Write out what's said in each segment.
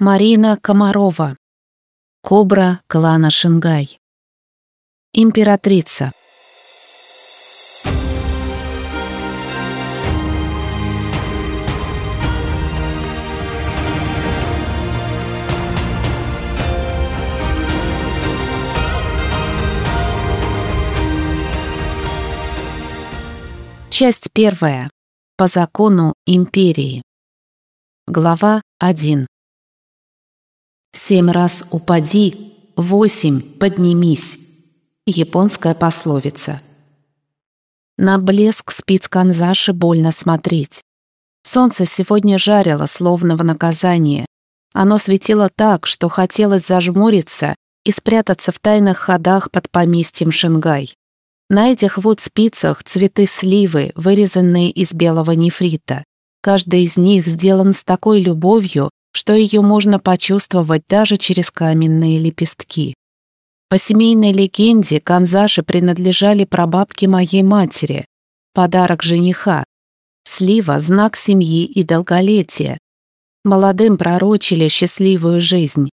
Марина Комарова. Кобра клана Шингай. Императрица. Часть первая. По закону империи. Глава 1. «Семь раз упади, восемь поднимись» — японская пословица. На блеск спиц канзаши больно смотреть. Солнце сегодня жарило, словно в наказание. Оно светило так, что хотелось зажмуриться и спрятаться в тайных ходах под поместьем Шингай. На этих вот спицах цветы сливы, вырезанные из белого нефрита. Каждый из них сделан с такой любовью, что ее можно почувствовать даже через каменные лепестки. По семейной легенде канзаши принадлежали прабабке моей матери. Подарок жениха. Слива – знак семьи и долголетия. Молодым пророчили счастливую жизнь.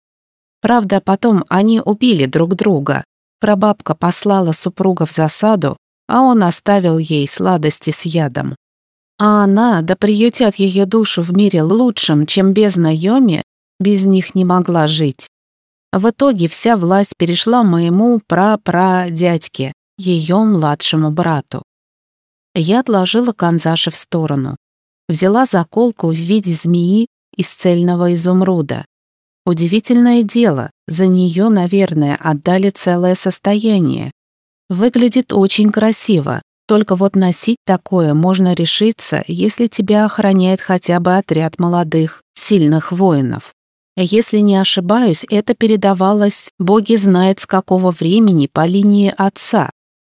Правда, потом они убили друг друга, Прабабка послала супруга в засаду, а он оставил ей сладости с ядом. А она, да приютят ее душу в мире лучшим, чем без Йоми, без них не могла жить. В итоге вся власть перешла моему пра-пра-дядьке, ее младшему брату. Я отложила канзаши в сторону. Взяла заколку в виде змеи из цельного изумруда. Удивительное дело, за нее, наверное, отдали целое состояние. Выглядит очень красиво, только вот носить такое можно решиться, если тебя охраняет хотя бы отряд молодых, сильных воинов. Если не ошибаюсь, это передавалось, боги знает с какого времени, по линии отца.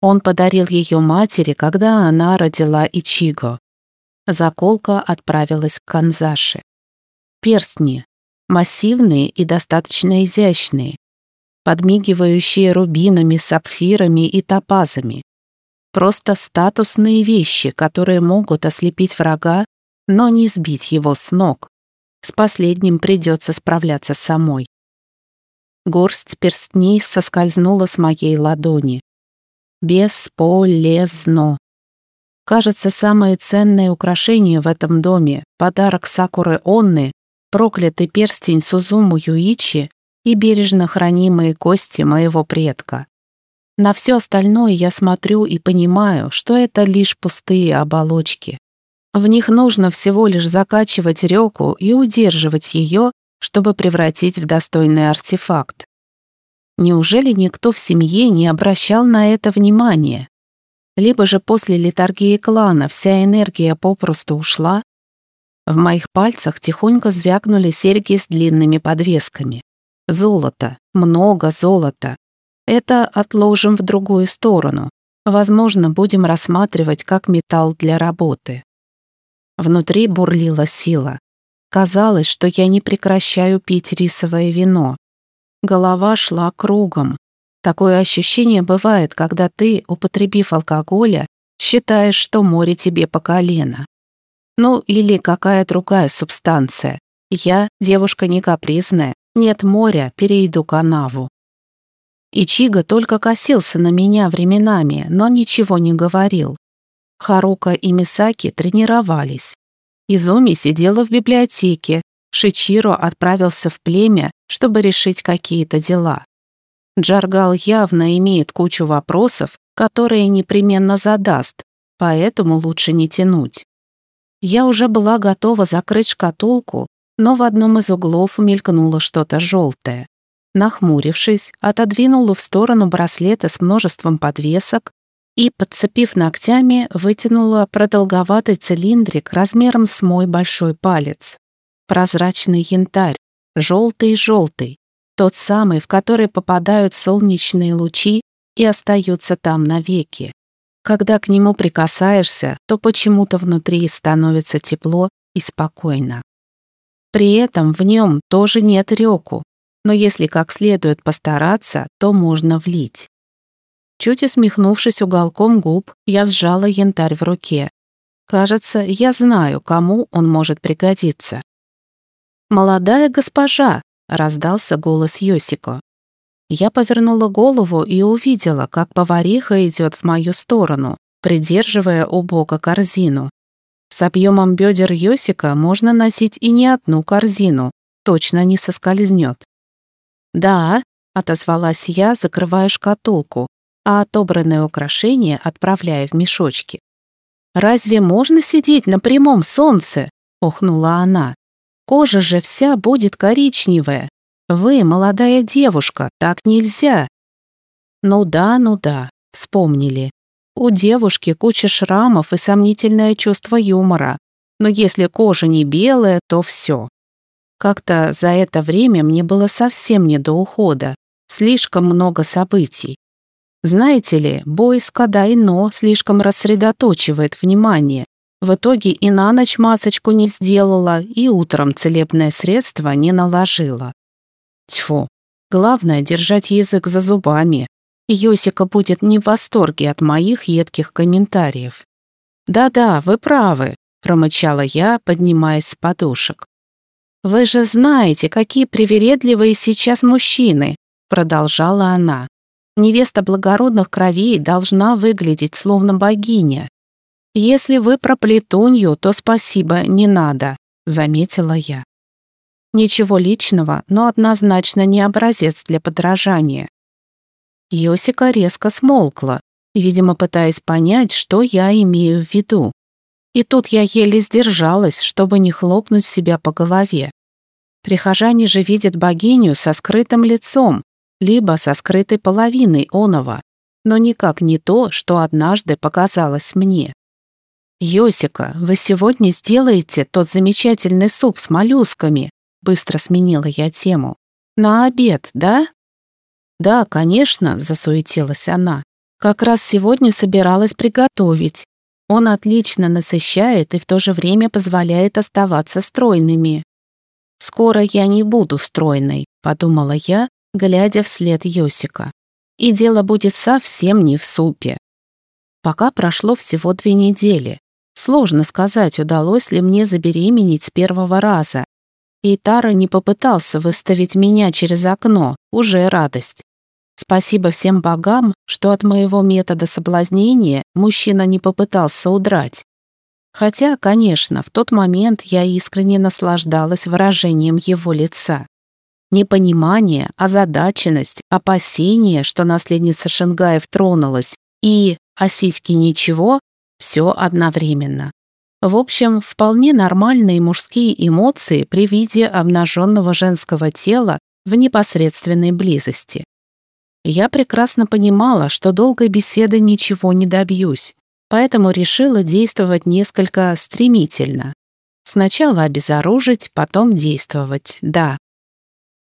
Он подарил ее матери, когда она родила Ичиго. Заколка отправилась к Канзаши. Перстни массивные и достаточно изящные, подмигивающие рубинами, сапфирами и топазами. Просто статусные вещи, которые могут ослепить врага, но не сбить его с ног. С последним придется справляться самой. Горсть перстней соскользнула с моей ладони. Бесполезно. Кажется, самое ценное украшение в этом доме — подарок Сакуры Онны проклятый перстень Сузуму Юичи и бережно хранимые кости моего предка. На все остальное я смотрю и понимаю, что это лишь пустые оболочки. В них нужно всего лишь закачивать реку и удерживать ее, чтобы превратить в достойный артефакт. Неужели никто в семье не обращал на это внимания? Либо же после литургии клана вся энергия попросту ушла, в моих пальцах тихонько звякнули серьги с длинными подвесками. Золото, много золота. Это отложим в другую сторону. Возможно, будем рассматривать как металл для работы. Внутри бурлила сила. Казалось, что я не прекращаю пить рисовое вино. Голова шла кругом. Такое ощущение бывает, когда ты, употребив алкоголя, считаешь, что море тебе по колено. Ну, или какая другая субстанция. Я девушка не капризная, нет моря, перейду канаву. Ичига только косился на меня временами, но ничего не говорил. Харука и Мисаки тренировались. Изуми сидела в библиотеке, Шичиро отправился в племя, чтобы решить какие-то дела. Джаргал явно имеет кучу вопросов, которые непременно задаст, поэтому лучше не тянуть. Я уже была готова закрыть шкатулку, но в одном из углов мелькнуло что-то желтое. Нахмурившись, отодвинула в сторону браслета с множеством подвесок и, подцепив ногтями, вытянула продолговатый цилиндрик размером с мой большой палец. Прозрачный янтарь, желтый-желтый, тот самый, в который попадают солнечные лучи и остаются там навеки. Когда к нему прикасаешься, то почему-то внутри становится тепло и спокойно. При этом в нем тоже нет реку, но если как следует постараться, то можно влить. Чуть усмехнувшись уголком губ, я сжала янтарь в руке. Кажется, я знаю, кому он может пригодиться. «Молодая госпожа!» — раздался голос Йосико. Я повернула голову и увидела, как повариха идет в мою сторону, придерживая у бока корзину. С объемом бедер Йосика можно носить и не одну корзину, точно не соскользнет. «Да», — отозвалась я, закрывая шкатулку, а отобранное украшение отправляя в мешочки. «Разве можно сидеть на прямом солнце?» — охнула она. «Кожа же вся будет коричневая. Вы, молодая девушка, так нельзя». «Ну да, ну да», — вспомнили. У девушки куча шрамов и сомнительное чувство юмора. Но если кожа не белая, то все. Как-то за это время мне было совсем не до ухода. Слишком много событий. Знаете ли, бой с Кадайно слишком рассредоточивает внимание. В итоге и на ночь масочку не сделала, и утром целебное средство не наложила. Тьфу. Главное — держать язык за зубами. Йосика будет не в восторге от моих едких комментариев. «Да-да, вы правы», — промычала я, поднимаясь с подушек. «Вы же знаете, какие привередливые сейчас мужчины», — продолжала она. «Невеста благородных кровей должна выглядеть словно богиня. Если вы про плетунью, то спасибо, не надо», — заметила я. Ничего личного, но однозначно не образец для подражания. Йосика резко смолкла, видимо, пытаясь понять, что я имею в виду. И тут я еле сдержалась, чтобы не хлопнуть себя по голове. Прихожане же видят богиню со скрытым лицом, либо со скрытой половиной оного, но никак не то, что однажды показалось мне. «Йосика, вы сегодня сделаете тот замечательный суп с моллюсками?» Быстро сменила я тему. «На обед, да?» «Да, конечно», — засуетилась она. «Как раз сегодня собиралась приготовить. Он отлично насыщает и в то же время позволяет оставаться стройными». «Скоро я не буду стройной», — подумала я, глядя вслед Йосика. «И дело будет совсем не в супе». Пока прошло всего две недели. Сложно сказать, удалось ли мне забеременеть с первого раза. И Тара не попытался выставить меня через окно, уже радость. Спасибо всем богам, что от моего метода соблазнения мужчина не попытался удрать. Хотя, конечно, в тот момент я искренне наслаждалась выражением его лица. Непонимание, озадаченность, опасение, что наследница Шенгаев тронулась, и «а ничего» — все одновременно. В общем, вполне нормальные мужские эмоции при виде обнаженного женского тела в непосредственной близости. Я прекрасно понимала, что долгой беседы ничего не добьюсь, поэтому решила действовать несколько стремительно. Сначала обезоружить, потом действовать, да.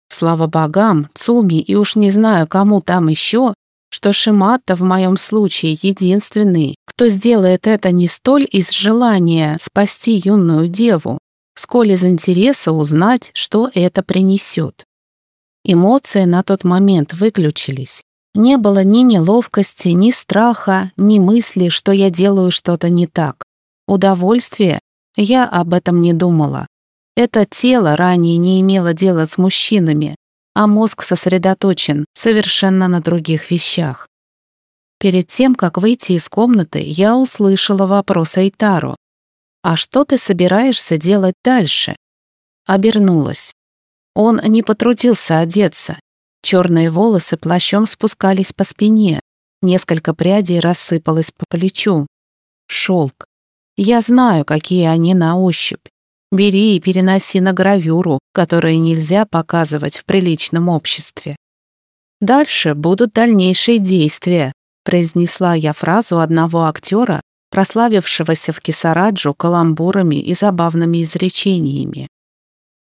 Слава богам, Цуми и уж не знаю, кому там еще, что Шимата в моем случае единственный, кто сделает это не столь из желания спасти юную деву, сколь из интереса узнать, что это принесет. Эмоции на тот момент выключились. Не было ни неловкости, ни страха, ни мысли, что я делаю что-то не так. Удовольствие? Я об этом не думала. Это тело ранее не имело дела с мужчинами, а мозг сосредоточен совершенно на других вещах. Перед тем, как выйти из комнаты, я услышала вопрос Айтару. «А что ты собираешься делать дальше?» Обернулась. Он не потрудился одеться. Черные волосы плащом спускались по спине, несколько прядей рассыпалось по плечу. Шелк. Я знаю, какие они на ощупь. Бери и переноси на гравюру, которую нельзя показывать в приличном обществе. Дальше будут дальнейшие действия, произнесла я фразу одного актера, прославившегося в Кисараджу каламбурами и забавными изречениями.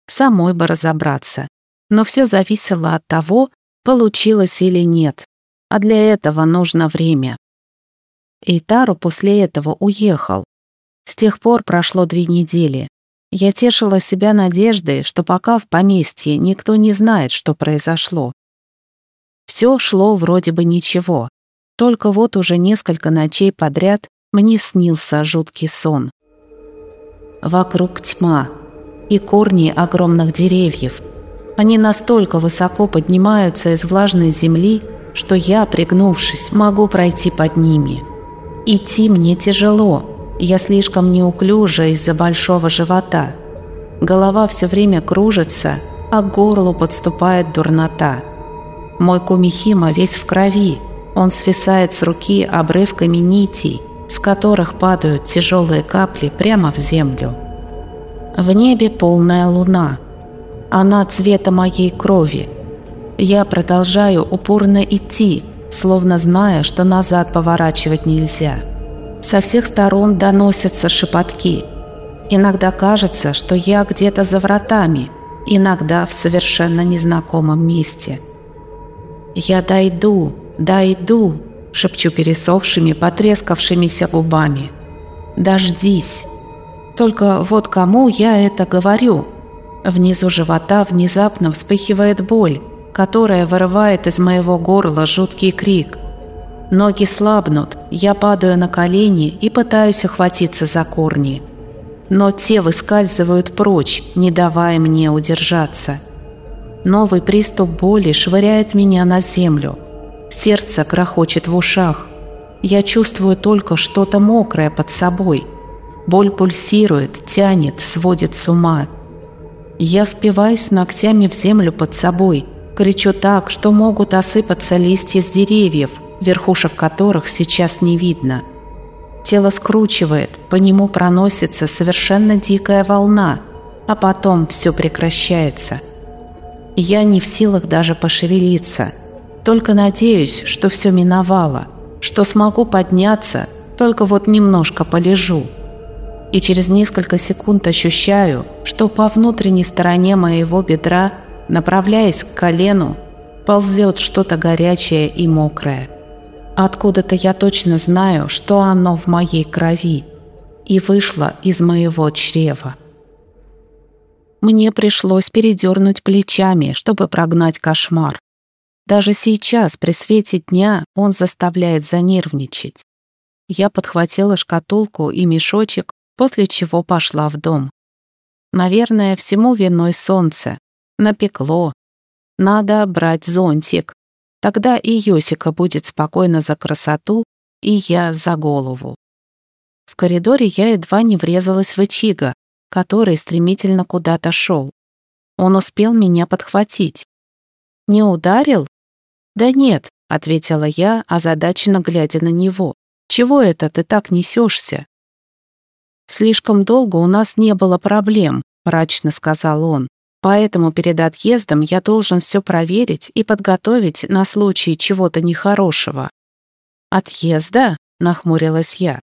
Самой бы разобраться. Но все зависело от того, получилось или нет. А для этого нужно время. Эйтару после этого уехал. С тех пор прошло две недели. Я тешила себя надеждой, что пока в поместье никто не знает, что произошло. Все шло вроде бы ничего. Только вот уже несколько ночей подряд мне снился жуткий сон. Вокруг тьма, и корни огромных деревьев. Они настолько высоко поднимаются из влажной земли, что я, пригнувшись, могу пройти под ними. Идти мне тяжело, я слишком неуклюжа из-за большого живота. Голова все время кружится, а к горлу подступает дурнота. Мой кумихима весь в крови, он свисает с руки обрывками нитей, с которых падают тяжелые капли прямо в землю. В небе полная луна. Она цвета моей крови. Я продолжаю упорно идти, словно зная, что назад поворачивать нельзя. Со всех сторон доносятся шепотки. Иногда кажется, что я где-то за вратами, иногда в совершенно незнакомом месте. Я дойду, дойду, шепчу пересохшими, потрескавшимися губами. «Дождись!» Только вот кому я это говорю? Внизу живота внезапно вспыхивает боль, которая вырывает из моего горла жуткий крик. Ноги слабнут, я падаю на колени и пытаюсь охватиться за корни. Но те выскальзывают прочь, не давая мне удержаться. Новый приступ боли швыряет меня на землю – Сердце крохочет в ушах. Я чувствую только что-то мокрое под собой. Боль пульсирует, тянет, сводит с ума. Я впиваюсь ногтями в землю под собой, кричу так, что могут осыпаться листья с деревьев, верхушек которых сейчас не видно. Тело скручивает, по нему проносится совершенно дикая волна, а потом все прекращается. Я не в силах даже пошевелиться – только надеюсь, что все миновало, что смогу подняться, только вот немножко полежу. И через несколько секунд ощущаю, что по внутренней стороне моего бедра, направляясь к колену, ползет что-то горячее и мокрое. Откуда-то я точно знаю, что оно в моей крови и вышло из моего чрева. Мне пришлось передернуть плечами, чтобы прогнать кошмар. Даже сейчас, при свете дня, он заставляет занервничать. Я подхватила шкатулку и мешочек, после чего пошла в дом. Наверное, всему виной солнце. Напекло. Надо брать зонтик. Тогда и Йосика будет спокойно за красоту, и я за голову. В коридоре я едва не врезалась в Ичига, который стремительно куда-то шел. Он успел меня подхватить. «Не ударил?» «Да нет», — ответила я, озадаченно глядя на него. «Чего это ты так несешься?» «Слишком долго у нас не было проблем», — мрачно сказал он. «Поэтому перед отъездом я должен все проверить и подготовить на случай чего-то нехорошего». «Отъезда?» — нахмурилась я.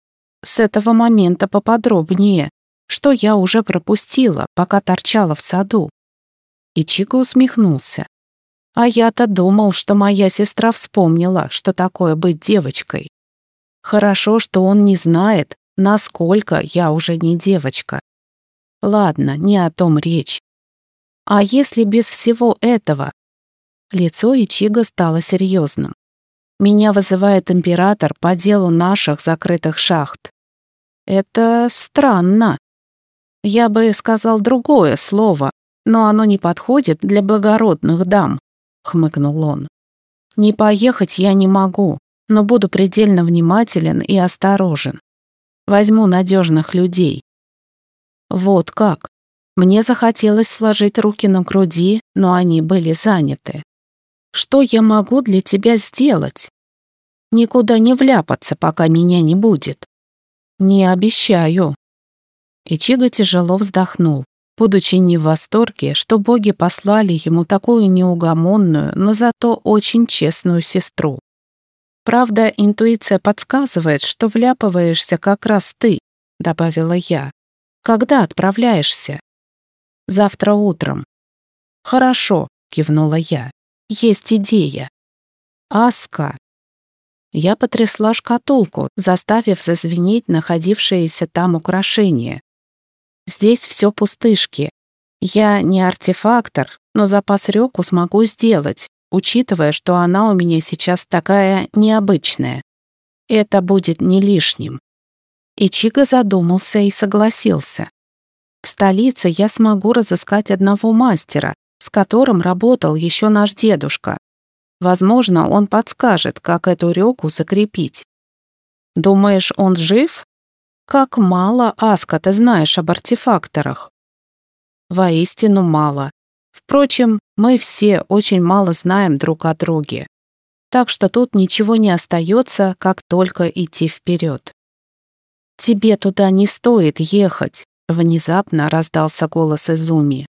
«С этого момента поподробнее. Что я уже пропустила, пока торчала в саду?» Ичико усмехнулся. А я-то думал, что моя сестра вспомнила, что такое быть девочкой. Хорошо, что он не знает, насколько я уже не девочка. Ладно, не о том речь. А если без всего этого? Лицо Ичига стало серьезным. Меня вызывает император по делу наших закрытых шахт. Это странно. Я бы сказал другое слово, но оно не подходит для благородных дам. — хмыкнул он. «Не поехать я не могу, но буду предельно внимателен и осторожен. Возьму надежных людей». Вот как. Мне захотелось сложить руки на груди, но они были заняты. «Что я могу для тебя сделать?» «Никуда не вляпаться, пока меня не будет». «Не обещаю». Ичиго тяжело вздохнул будучи не в восторге, что боги послали ему такую неугомонную, но зато очень честную сестру. «Правда, интуиция подсказывает, что вляпываешься как раз ты», — добавила я. «Когда отправляешься?» «Завтра утром». «Хорошо», — кивнула я. «Есть идея». «Аска». Я потрясла шкатулку, заставив зазвенеть находившиеся там украшения, Здесь все пустышки. Я не артефактор, но запас Рёку смогу сделать, учитывая, что она у меня сейчас такая необычная. Это будет не лишним. Ичиго задумался и согласился. В столице я смогу разыскать одного мастера, с которым работал еще наш дедушка. Возможно, он подскажет, как эту реку закрепить. Думаешь, он жив? Как мало, Аска, ты знаешь об артефакторах. Воистину мало. Впрочем, мы все очень мало знаем друг о друге. Так что тут ничего не остается, как только идти вперед. «Тебе туда не стоит ехать», — внезапно раздался голос Изуми.